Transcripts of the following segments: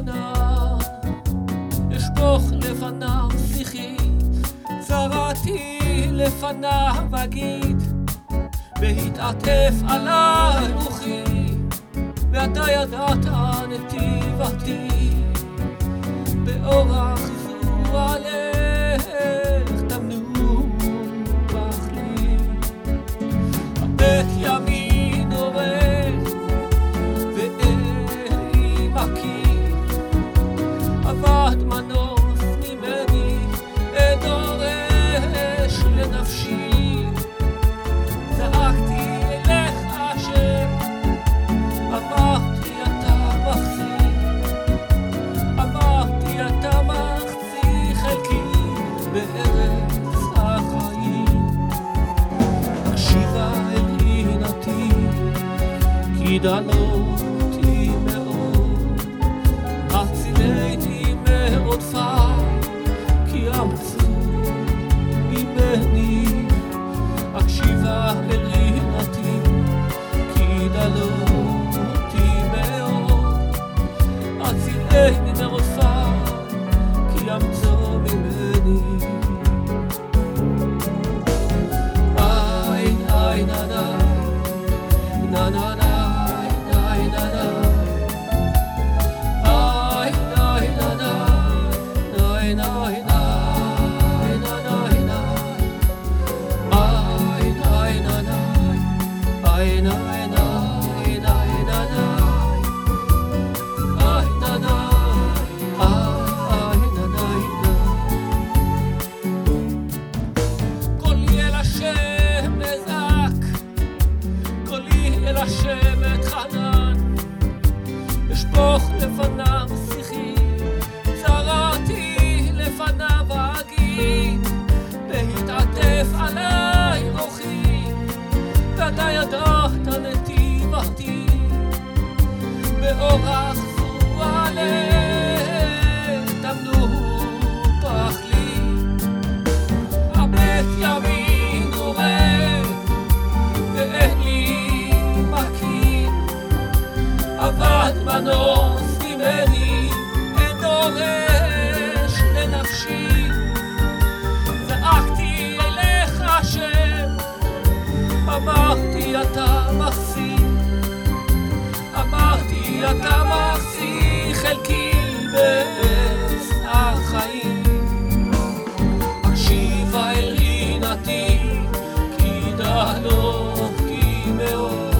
לפניו, אשפוך לפניו שיחי, צרעתי לפניו אגיד, והתעטף עלי רוחי, ואתה ידעת נתיבתי, באורח זו עליה. חידנות היא מאוד, הצילני מאוד פר. Nana. gesprochen von nach sich hin. אתה מחזיק, אמרתי אתה מחזיק חלקי בעץ החיים. הקשיבה אל רינתי, כי דהנוכי מאוד,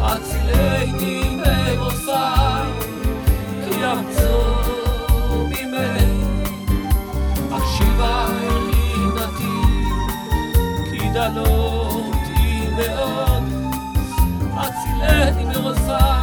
הצילני במוסי, כי ימצוא ממני. הקשיבה אל כי מאוד, אצילני מרוסי